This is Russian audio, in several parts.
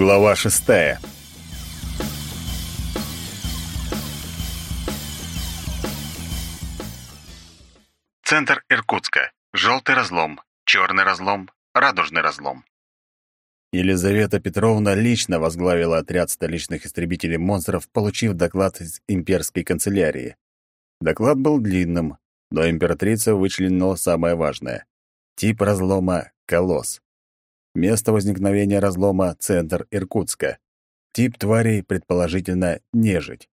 Глава шестая. Центр Иркутска. Желтый разлом, черный разлом, радужный разлом. Елизавета Петровна лично возглавила отряд столичных истребителей монстров, получив доклад из имперской канцелярии. Доклад был длинным, но императрица вычленила самое важное. Тип разлома — колосс. Место возникновения разлома — центр Иркутска. Тип тварей, предположительно, нежить.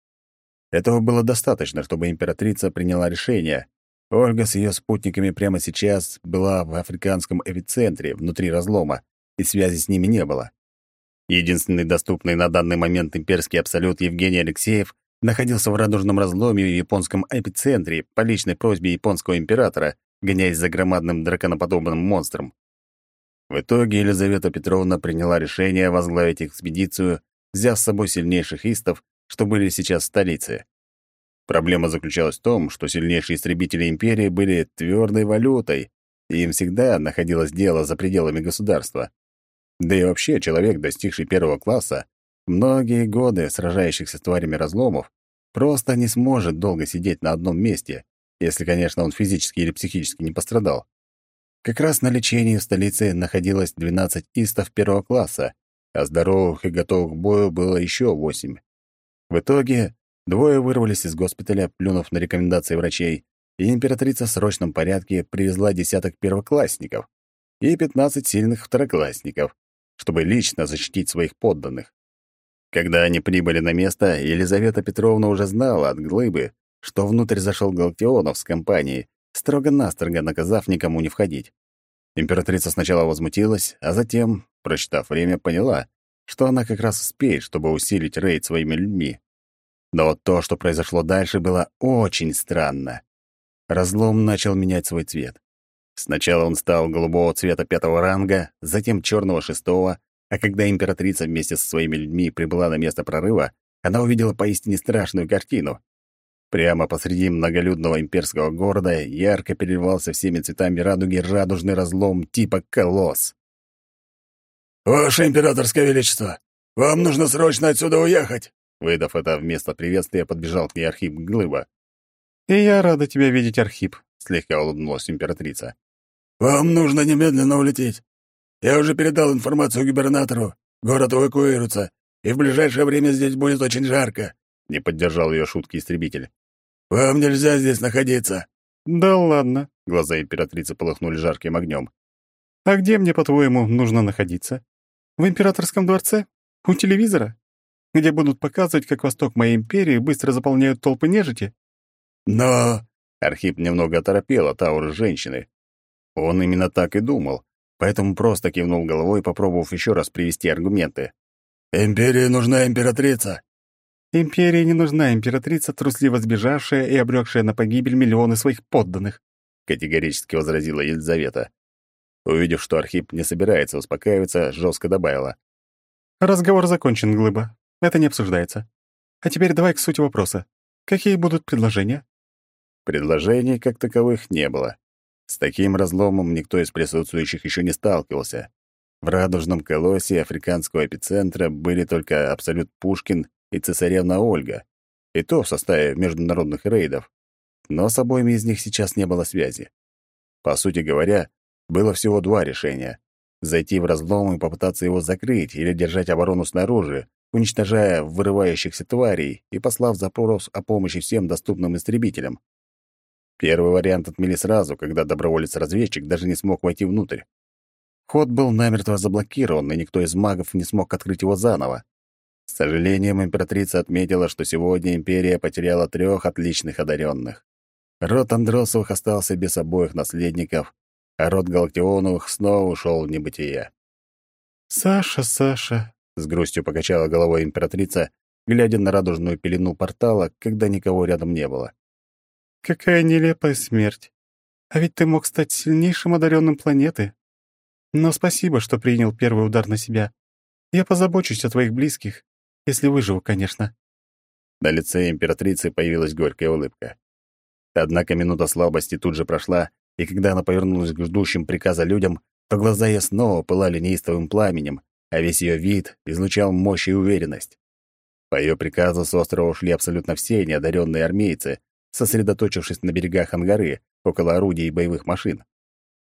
Этого было достаточно, чтобы императрица приняла решение. Ольга с ее спутниками прямо сейчас была в африканском эпицентре, внутри разлома, и связи с ними не было. Единственный доступный на данный момент имперский абсолют Евгений Алексеев находился в радужном разломе в японском эпицентре по личной просьбе японского императора, гоняясь за громадным драконоподобным монстром. В итоге Елизавета Петровна приняла решение возглавить экспедицию, взяв с собой сильнейших истов, что были сейчас в столице. Проблема заключалась в том, что сильнейшие истребители империи были твердой валютой, и им всегда находилось дело за пределами государства. Да и вообще человек, достигший первого класса, многие годы сражающихся с тварями разломов, просто не сможет долго сидеть на одном месте, если, конечно, он физически или психически не пострадал. Как раз на лечении в столице находилось 12 истов первого класса, а здоровых и готовых к бою было еще восемь. В итоге двое вырвались из госпиталя, плюнув на рекомендации врачей, и императрица в срочном порядке привезла десяток первоклассников и 15 сильных второклассников, чтобы лично защитить своих подданных. Когда они прибыли на место, Елизавета Петровна уже знала от глыбы, что внутрь зашел Галактионов с компанией, строго-настрого наказав никому не входить. Императрица сначала возмутилась, а затем, прочитав время, поняла, что она как раз успеет, чтобы усилить рейд своими людьми. Но вот то, что произошло дальше, было очень странно. Разлом начал менять свой цвет. Сначала он стал голубого цвета пятого ранга, затем черного шестого, а когда императрица вместе со своими людьми прибыла на место прорыва, она увидела поистине страшную картину. Прямо посреди многолюдного имперского города ярко переливался всеми цветами радуги радужный разлом типа колосс. «Ваше императорское величество, вам нужно срочно отсюда уехать!» Выдав это вместо приветствия, подбежал к ней Архип Глыба. «И я рада тебя видеть, Архип», — слегка улыбнулась императрица. «Вам нужно немедленно улететь. Я уже передал информацию губернатору. Город эвакуируется, и в ближайшее время здесь будет очень жарко», — не поддержал ее шутки истребитель. «Вам нельзя здесь находиться». «Да ладно», — глаза императрицы полыхнули жарким огнем. «А где мне, по-твоему, нужно находиться? В императорском дворце? У телевизора? Где будут показывать, как восток моей империи быстро заполняют толпы нежити?» «Но...» — Архип немного оторопел от ауры женщины. Он именно так и думал, поэтому просто кивнул головой, попробовав еще раз привести аргументы. «Империи нужна императрица. Империи не нужна императрица, трусливо сбежавшая и обрекшая на погибель миллионы своих подданных», — категорически возразила Елизавета. Увидев, что Архип не собирается успокаиваться, жестко добавила. «Разговор закончен, Глыба. Это не обсуждается. А теперь давай к сути вопроса. Какие будут предложения?» Предложений как таковых не было. С таким разломом никто из присутствующих еще не сталкивался. В радужном колоссе африканского эпицентра были только Абсолют Пушкин и цесаревна Ольга, и то в составе международных рейдов, но с обоими из них сейчас не было связи. По сути говоря, было всего два решения — зайти в разлом и попытаться его закрыть или держать оборону снаружи, уничтожая вырывающихся тварей и послав запрос о помощи всем доступным истребителям. Первый вариант отмели сразу, когда доброволец-разведчик даже не смог войти внутрь. Ход был намертво заблокирован, и никто из магов не смог открыть его заново. С сожалением императрица отметила, что сегодня империя потеряла трех отличных одаренных. Род Андросовых остался без обоих наследников, а род Галактионовых снова ушел в небытие. «Саша, Саша», — с грустью покачала головой императрица, глядя на радужную пелену портала, когда никого рядом не было. «Какая нелепая смерть! А ведь ты мог стать сильнейшим одаренным планеты. Но спасибо, что принял первый удар на себя. Я позабочусь о твоих близких. Если выживу, конечно». На лице императрицы появилась горькая улыбка. Однако минута слабости тут же прошла, и когда она повернулась к ждущим приказа людям, то глаза ее снова пылали неистовым пламенем, а весь ее вид излучал мощь и уверенность. По ее приказу с острова ушли абсолютно все неодаренные армейцы, сосредоточившись на берегах Ангары, около орудий и боевых машин.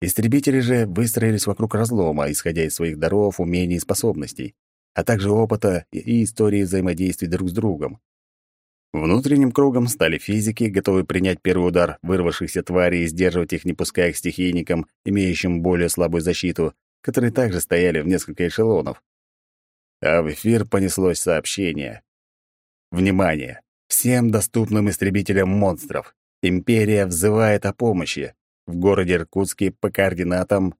Истребители же выстроились вокруг разлома, исходя из своих даров, умений и способностей, а также опыта и истории взаимодействий друг с другом. Внутренним кругом стали физики, готовые принять первый удар вырвавшихся тварей и сдерживать их, не пуская к стихийникам, имеющим более слабую защиту, которые также стояли в несколько эшелонов. А в эфир понеслось сообщение. Внимание! Всем доступным истребителям монстров. Империя взывает о помощи. В городе Иркутске по координатам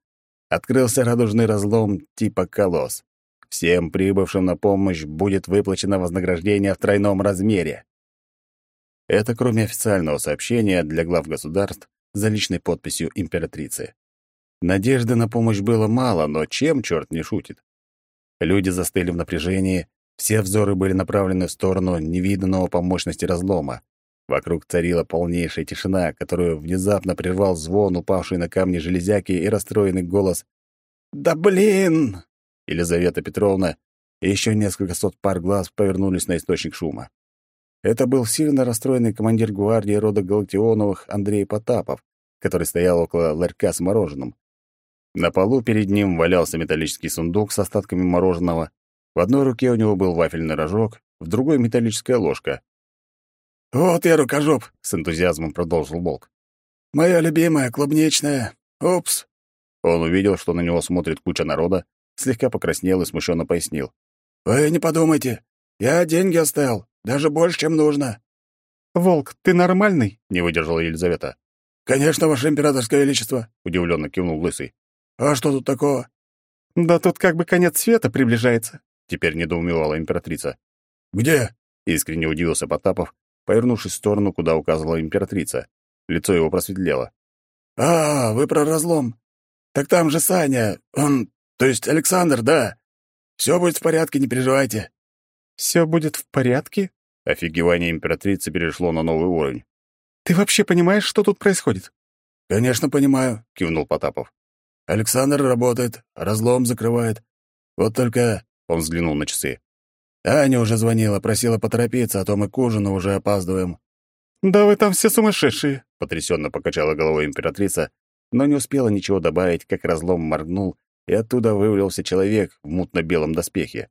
открылся радужный разлом типа «Колосс». Всем прибывшим на помощь будет выплачено вознаграждение в тройном размере. Это кроме официального сообщения для глав государств за личной подписью императрицы. Надежды на помощь было мало, но чем черт не шутит? Люди застыли в напряжении, все взоры были направлены в сторону невиданного по мощности разлома. Вокруг царила полнейшая тишина, которую внезапно прервал звон, упавший на камни железяки и расстроенный голос «Да блин!» Елизавета Петровна и еще несколько сот пар глаз повернулись на источник шума. Это был сильно расстроенный командир гвардии рода Галактионовых Андрей Потапов, который стоял около ларька с мороженым. На полу перед ним валялся металлический сундук с остатками мороженого. В одной руке у него был вафельный рожок, в другой — металлическая ложка. «Вот я рукожоп», — с энтузиазмом продолжил Волк. «Моя любимая, клубничная. Упс». Он увидел, что на него смотрит куча народа, слегка покраснел и смущенно пояснил. «Вы не подумайте. Я деньги оставил, даже больше, чем нужно». «Волк, ты нормальный?» — не выдержала Елизавета. «Конечно, Ваше Императорское Величество», — удивленно кивнул Лысый. «А что тут такого?» «Да тут как бы конец света приближается», — теперь недоумевала императрица. «Где?» — искренне удивился Потапов, повернувшись в сторону, куда указывала императрица. Лицо его просветлело. «А, вы про разлом. Так там же Саня, он, то есть Александр, да. Все будет в порядке, не переживайте». «Все будет в порядке?» Офигевание императрицы перешло на новый уровень. «Ты вообще понимаешь, что тут происходит?» «Конечно, понимаю», — кивнул Потапов. Александр работает, разлом закрывает. Вот только...» — он взглянул на часы. «Аня уже звонила, просила поторопиться, а то мы к ужину уже опаздываем». «Да вы там все сумасшедшие!» — потрясенно покачала головой императрица, но не успела ничего добавить, как разлом моргнул, и оттуда вывалился человек в мутно-белом доспехе.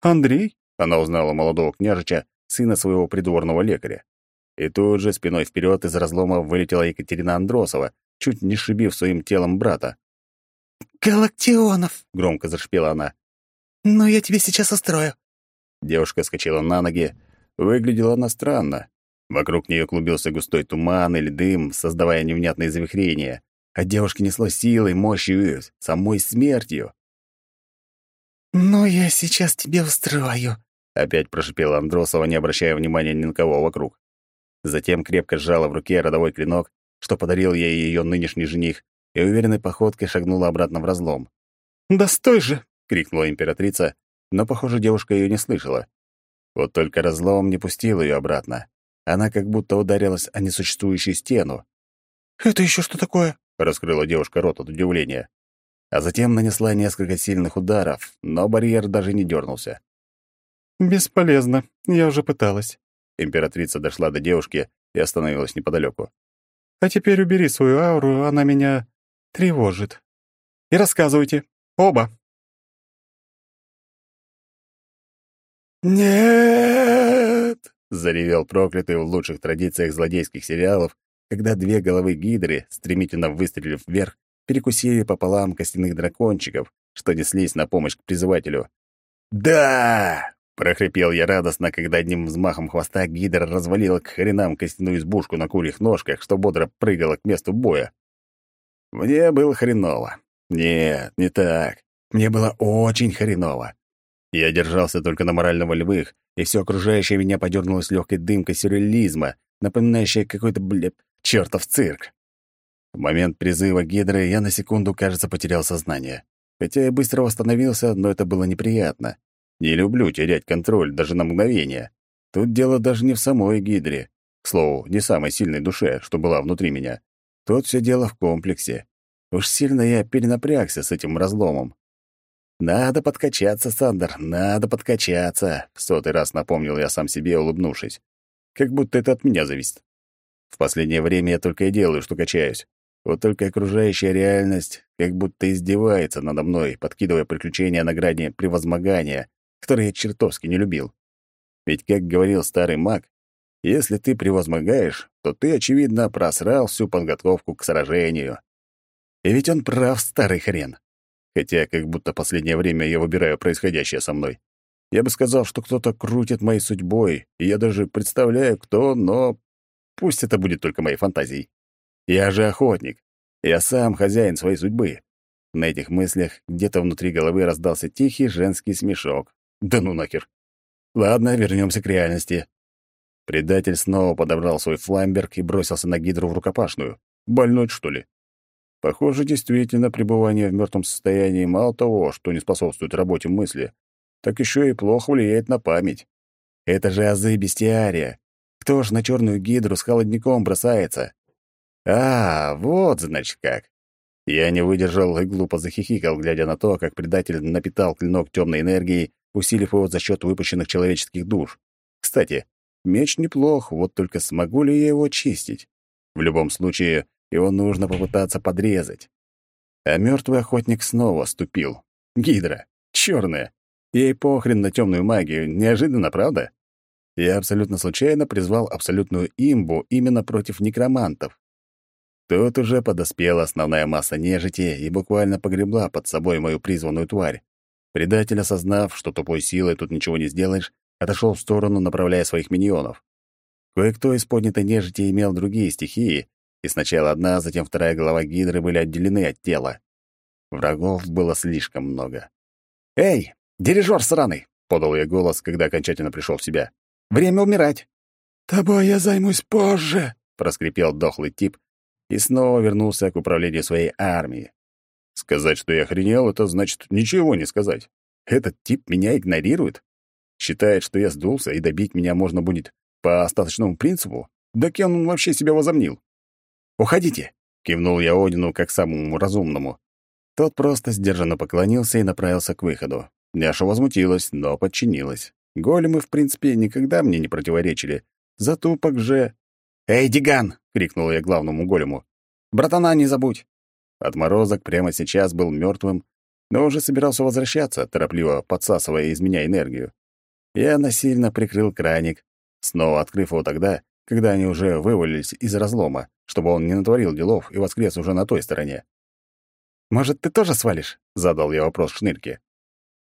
«Андрей?» — она узнала молодого княжича, сына своего придворного лекаря. И тут же спиной вперед из разлома вылетела Екатерина Андросова, чуть не шибив своим телом брата. «Галактионов!» — громко зашипела она. «Но я тебе сейчас устрою». Девушка скочила на ноги. Выглядела она странно. Вокруг нее клубился густой туман или дым, создавая невнятные завихрения. А девушке несло силой, мощью и самой смертью. «Ну, я сейчас тебе устрою», — опять прошипела Андросова, не обращая внимания ни на кого вокруг. Затем крепко сжала в руке родовой клинок что подарил ей ее нынешний жених, и уверенной походкой шагнула обратно в разлом. «Да стой же!» — крикнула императрица, но, похоже, девушка ее не слышала. Вот только разлом не пустил ее обратно. Она как будто ударилась о несуществующую стену. «Это еще что такое?» — раскрыла девушка рот от удивления. А затем нанесла несколько сильных ударов, но барьер даже не дернулся. «Бесполезно. Я уже пыталась». Императрица дошла до девушки и остановилась неподалеку. А теперь убери свою ауру, она меня тревожит. И рассказывайте. Оба. «Нет!» — заревел проклятый в лучших традициях злодейских сериалов, когда две головы гидры, стремительно выстрелив вверх, перекусили пополам костяных дракончиков, что неслись на помощь к призывателю. «Да!» Прохрипел я радостно, когда одним взмахом хвоста гидра развалила к хренам костяную избушку на курьих ножках, что бодро прыгала к месту боя. Мне было хреново. Нет, не так. Мне было очень хреново. Я держался только на морально-волевых, и все окружающее меня подернулось легкой дымкой сюрреализма, напоминающей какой-то, блядь, чертов цирк. В момент призыва гидры я на секунду, кажется, потерял сознание. Хотя я быстро восстановился, но это было неприятно. Не люблю терять контроль даже на мгновение. Тут дело даже не в самой гидре. К слову, не самой сильной душе, что была внутри меня. Тут все дело в комплексе. Уж сильно я перенапрягся с этим разломом. «Надо подкачаться, Сандер, надо подкачаться», — в сотый раз напомнил я сам себе, улыбнувшись. Как будто это от меня зависит. В последнее время я только и делаю, что качаюсь. Вот только окружающая реальность как будто издевается надо мной, подкидывая приключения на грани превозмогания, которые я чертовски не любил. Ведь, как говорил старый маг, если ты превозмогаешь, то ты, очевидно, просрал всю подготовку к сражению. И ведь он прав, старый хрен. Хотя как будто последнее время я выбираю происходящее со мной. Я бы сказал, что кто-то крутит моей судьбой, и я даже представляю, кто, но пусть это будет только моей фантазией. Я же охотник. Я сам хозяин своей судьбы. На этих мыслях где-то внутри головы раздался тихий женский смешок. Да ну нахер. Ладно, вернемся к реальности. Предатель снова подобрал свой фламберг и бросился на гидру в рукопашную. Больной, что ли? Похоже, действительно, пребывание в мертвом состоянии мало того, что не способствует работе мысли, так еще и плохо влияет на память. Это же азы бестиария. Кто ж на черную гидру с холодником бросается? А, вот, значит, как. Я не выдержал и глупо захихикал, глядя на то, как предатель напитал клинок темной энергией, усилив его за счет выпущенных человеческих душ. Кстати, меч неплох, вот только смогу ли я его чистить? В любом случае, его нужно попытаться подрезать. А мертвый охотник снова ступил. Гидра. черная. Ей похрен на темную магию. Неожиданно, правда? Я абсолютно случайно призвал абсолютную имбу именно против некромантов. Тут уже подоспела основная масса нежити и буквально погребла под собой мою призванную тварь. Предатель, осознав, что тупой силой тут ничего не сделаешь, отошел в сторону, направляя своих миньонов. Кое-кто из поднятой нежити имел другие стихии, и сначала одна, затем вторая голова гидры были отделены от тела. Врагов было слишком много. «Эй, дирижер сраный!» — подал я голос, когда окончательно пришел в себя. «Время умирать!» «Тобой я займусь позже!» — проскрипел дохлый тип, и снова вернулся к управлению своей армией. Сказать, что я охренел, это значит ничего не сказать. Этот тип меня игнорирует? Считает, что я сдулся, и добить меня можно будет по остаточному принципу? Да кем он вообще себя возомнил? «Уходите!» — кивнул я Одину как самому разумному. Тот просто сдержанно поклонился и направился к выходу. Няша возмутилась, но подчинилась. Големы, в принципе, никогда мне не противоречили. Затупок же... «Эй, Диган!» — крикнул я главному голему. «Братана не забудь!» Отморозок прямо сейчас был мертвым, но уже собирался возвращаться, торопливо подсасывая из меня энергию. Я насильно прикрыл краник, снова открыв его тогда, когда они уже вывалились из разлома, чтобы он не натворил делов и воскрес уже на той стороне. «Может, ты тоже свалишь?» — задал я вопрос Шнырке.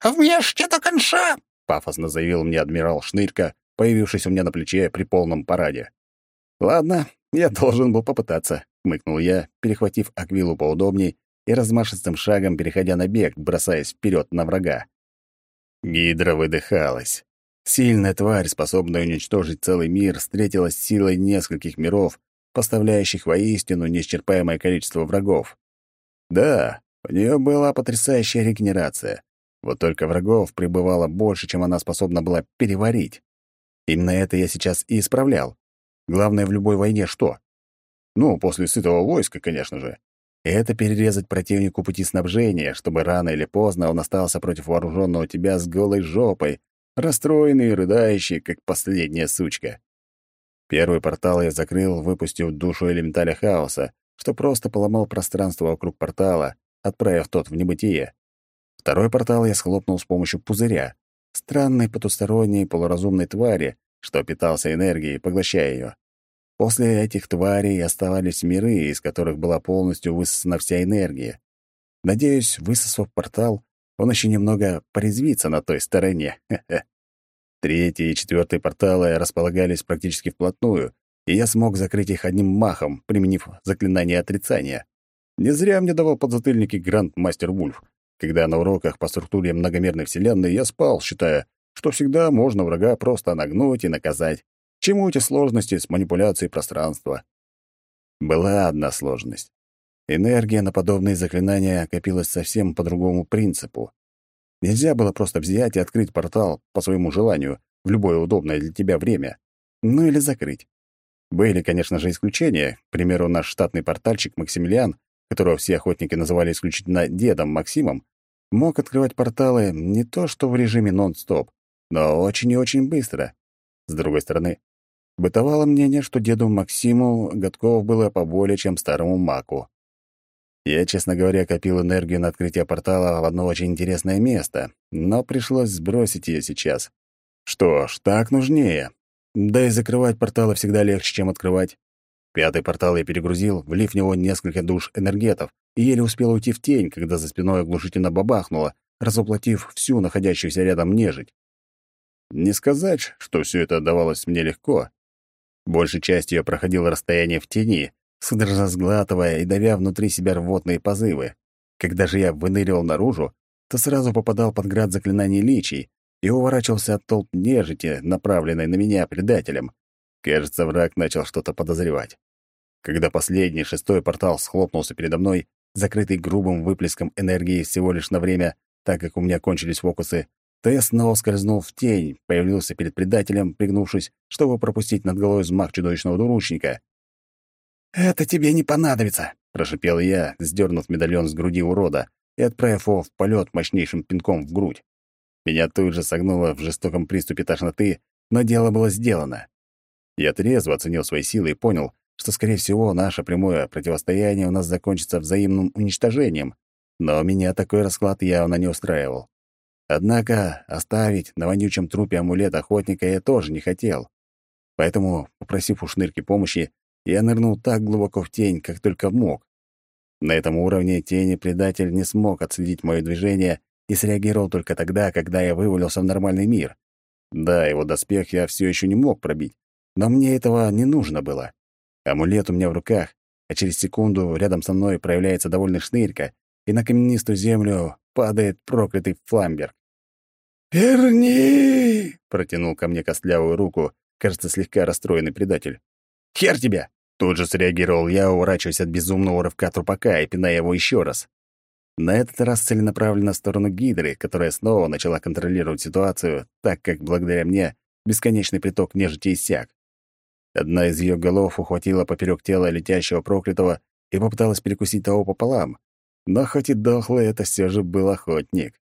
«Вмешьте до конца!» — пафосно заявил мне адмирал Шнырка, появившись у меня на плече при полном параде. «Ладно, я должен был попытаться», — хмыкнул я, перехватив Аквилу поудобней и размашистым шагом переходя на бег, бросаясь вперед на врага. Гидра выдыхалась. Сильная тварь, способная уничтожить целый мир, встретилась силой нескольких миров, поставляющих воистину неисчерпаемое количество врагов. Да, у нее была потрясающая регенерация. Вот только врагов прибывало больше, чем она способна была переварить. Именно это я сейчас и исправлял. Главное в любой войне что? Ну, после сытого войска, конечно же. Это перерезать противнику пути снабжения, чтобы рано или поздно он остался против вооруженного тебя с голой жопой, расстроенный и рыдающий, как последняя сучка. Первый портал я закрыл, выпустив душу элементаля хаоса, что просто поломал пространство вокруг портала, отправив тот в небытие. Второй портал я схлопнул с помощью пузыря, странной потусторонней полуразумной твари, что питался энергией, поглощая ее. После этих тварей оставались миры, из которых была полностью высосана вся энергия. Надеюсь, высосав портал, он еще немного порезвится на той стороне. Третий и четвертый порталы располагались практически вплотную, и я смог закрыть их одним махом, применив заклинание отрицания. Не зря мне давал подзатыльники Гранд-мастер Вульф. Когда на уроках по структуре многомерной вселенной я спал, считая, что всегда можно врага просто нагнуть и наказать. Чему эти сложности с манипуляцией пространства? Была одна сложность. Энергия на подобные заклинания копилась совсем по другому принципу. Нельзя было просто взять и открыть портал по своему желанию в любое удобное для тебя время. Ну или закрыть. Были, конечно же, исключения. К примеру, наш штатный портальщик Максимилиан, которого все охотники называли исключительно дедом Максимом, мог открывать порталы не то что в режиме нон-стоп, но очень и очень быстро. С другой стороны, бытовало мнение, что деду Максиму годков было поболее, чем старому маку. Я, честно говоря, копил энергию на открытие портала в одно очень интересное место, но пришлось сбросить ее сейчас. Что ж, так нужнее. Да и закрывать порталы всегда легче, чем открывать. Пятый портал я перегрузил, влив в него несколько душ энергетов, и еле успел уйти в тень, когда за спиной оглушительно бабахнуло, разоплатив всю находящуюся рядом нежить. Не сказать, что все это давалось мне легко. Большей частью я проходил расстояние в тени, судорожно сглатывая и давя внутри себя рвотные позывы. Когда же я выныривал наружу, то сразу попадал под град заклинаний личий и уворачивался от толп нежити, направленной на меня предателем. Кажется, враг начал что-то подозревать. Когда последний, шестой портал схлопнулся передо мной, закрытый грубым выплеском энергии всего лишь на время, так как у меня кончились фокусы, то я снова скользнул в тень, появился перед предателем, пригнувшись, чтобы пропустить над головой взмах чудовищного двуручника. «Это тебе не понадобится», — прошипел я, сдернув медальон с груди урода и отправив его в полет мощнейшим пинком в грудь. Меня тут же согнуло в жестоком приступе тошноты, но дело было сделано. Я трезво оценил свои силы и понял, что, скорее всего, наше прямое противостояние у нас закончится взаимным уничтожением, но меня такой расклад явно не устраивал. Однако оставить на вонючем трупе амулет охотника я тоже не хотел. Поэтому, попросив у шнырки помощи, я нырнул так глубоко в тень, как только мог. На этом уровне тени предатель не смог отследить моё движение и среагировал только тогда, когда я вывалился в нормальный мир. Да, его доспех я все еще не мог пробить, но мне этого не нужно было. Амулет у меня в руках, а через секунду рядом со мной проявляется довольный шнырька, и на каменистую землю падает проклятый фламберг. «Верни!» — протянул ко мне костлявую руку, кажется, слегка расстроенный предатель. «Хер тебя!» Тут же среагировал я, уворачиваясь от безумного рывка трупака и пиная его еще раз. На этот раз целенаправленно в сторону Гидры, которая снова начала контролировать ситуацию, так как благодаря мне бесконечный приток нежити иссяк. Одна из ее голов ухватила поперек тела летящего проклятого и попыталась перекусить того пополам. Но хоть и дохлый, это все же был охотник.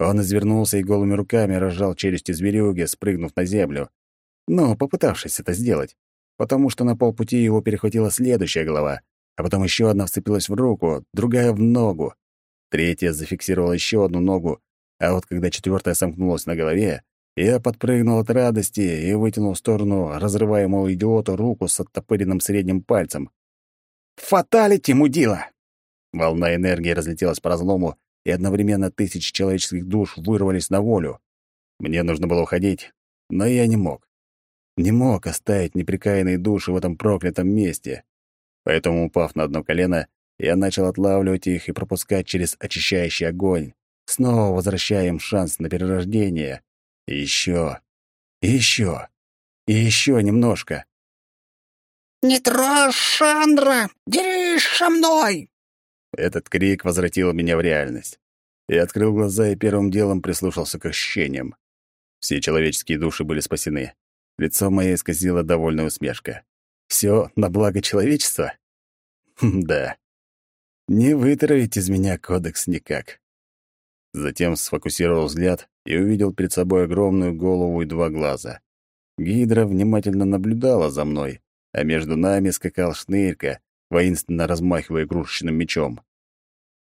Он извернулся и голыми руками разжал челюсти зверюги, спрыгнув на землю. Но попытавшись это сделать потому что на полпути его перехватила следующая голова, а потом еще одна вцепилась в руку, другая — в ногу. Третья зафиксировала еще одну ногу, а вот когда четвертая сомкнулась на голове, я подпрыгнул от радости и вытянул в сторону разрываемого идиота руку с оттопыренным средним пальцем. «Фаталити, мудила!» Волна энергии разлетелась по разлому, и одновременно тысячи человеческих душ вырвались на волю. Мне нужно было уходить, но я не мог не мог оставить неприкаянные души в этом проклятом месте. Поэтому, упав на одно колено, я начал отлавливать их и пропускать через очищающий огонь, снова возвращая им шанс на перерождение. И еще, и еще, и еще немножко. «Не трожь Шандра! Дерись со мной!» Этот крик возвратил меня в реальность. Я открыл глаза и первым делом прислушался к ощущениям. Все человеческие души были спасены. Лицо мое исказило довольная усмешка. Все на благо человечества? Хм, да. Не вытравить из меня кодекс никак. Затем сфокусировал взгляд и увидел перед собой огромную голову и два глаза. Гидра внимательно наблюдала за мной, а между нами скакал шнырька, воинственно размахивая игрушечным мечом.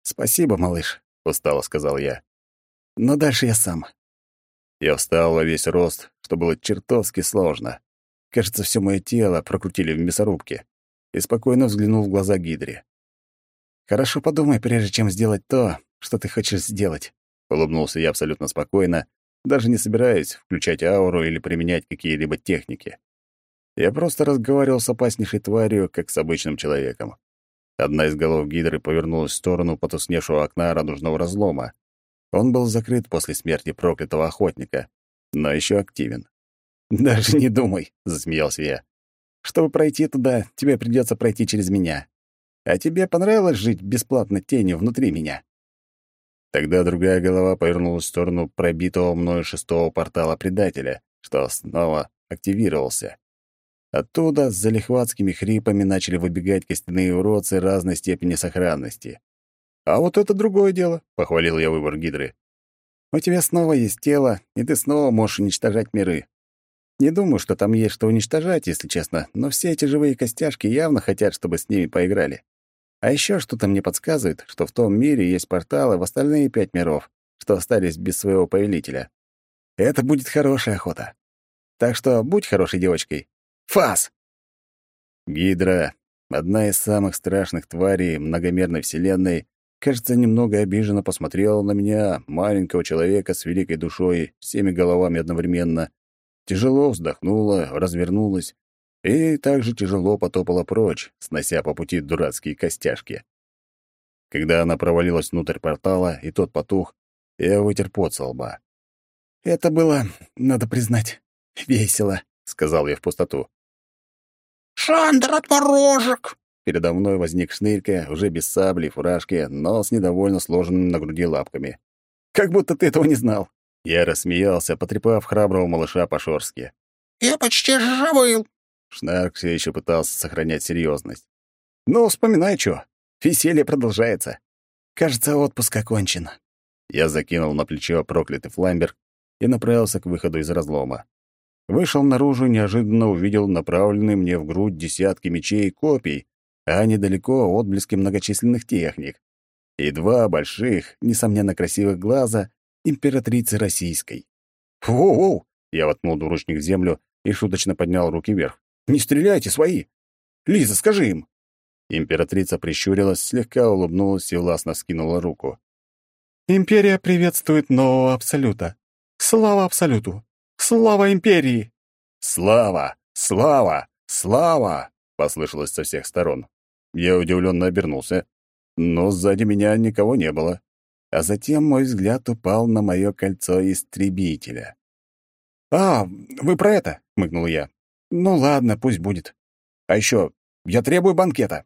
«Спасибо, малыш», — устало сказал я. «Но дальше я сам. Я встал во весь рост, что было чертовски сложно. Кажется, все мое тело прокрутили в мясорубке. И спокойно взглянул в глаза Гидре. «Хорошо подумай, прежде чем сделать то, что ты хочешь сделать», — улыбнулся я абсолютно спокойно, даже не собираясь включать ауру или применять какие-либо техники. Я просто разговаривал с опаснейшей тварью, как с обычным человеком. Одна из голов Гидры повернулась в сторону потусневшего окна радужного разлома. Он был закрыт после смерти проклятого охотника, но еще активен. «Даже не думай», — засмеялся я. «Чтобы пройти туда, тебе придется пройти через меня. А тебе понравилось жить бесплатно тенью внутри меня?» Тогда другая голова повернулась в сторону пробитого мною шестого портала предателя, что снова активировался. Оттуда с залихватскими хрипами начали выбегать костяные уродцы разной степени сохранности. А вот это другое дело, — похвалил я выбор Гидры. У тебя снова есть тело, и ты снова можешь уничтожать миры. Не думаю, что там есть что уничтожать, если честно, но все эти живые костяшки явно хотят, чтобы с ними поиграли. А еще что-то мне подсказывает, что в том мире есть порталы в остальные пять миров, что остались без своего повелителя. Это будет хорошая охота. Так что будь хорошей девочкой. Фас! Гидра, одна из самых страшных тварей многомерной вселенной, кажется, немного обиженно посмотрела на меня, маленького человека с великой душой, всеми головами одновременно, тяжело вздохнула, развернулась и также тяжело потопала прочь, снося по пути дурацкие костяшки. Когда она провалилась внутрь портала, и тот потух, я вытер пот со лба. «Это было, надо признать, весело», — сказал я в пустоту. «Шандра, творожек!» Передо мной возник шнырька, уже без сабли, фуражки, но с недовольно сложенными на груди лапками. «Как будто ты этого не знал!» Я рассмеялся, потрепав храброго малыша по шорстке. «Я почти забыл!» Шнарк все еще пытался сохранять серьезность. «Ну, вспоминай, что. Веселье продолжается. Кажется, отпуск окончен». Я закинул на плечо проклятый фламберг и направился к выходу из разлома. Вышел наружу и неожиданно увидел направленные мне в грудь десятки мечей и копий, а недалеко отблески многочисленных техник. И два больших, несомненно красивых глаза императрицы российской. «Воу-воу!» — я воткнул двуручник в землю и шуточно поднял руки вверх. «Не стреляйте, свои! Лиза, скажи им!» Императрица прищурилась, слегка улыбнулась и властно скинула руку. «Империя приветствует нового Абсолюта. Слава Абсолюту! Слава Империи!» «Слава! Слава! Слава!» — послышалось со всех сторон. Я удивленно обернулся, но сзади меня никого не было. А затем мой взгляд упал на мое кольцо истребителя. «А, вы про это?» — хмыкнул я. «Ну ладно, пусть будет. А еще я требую банкета».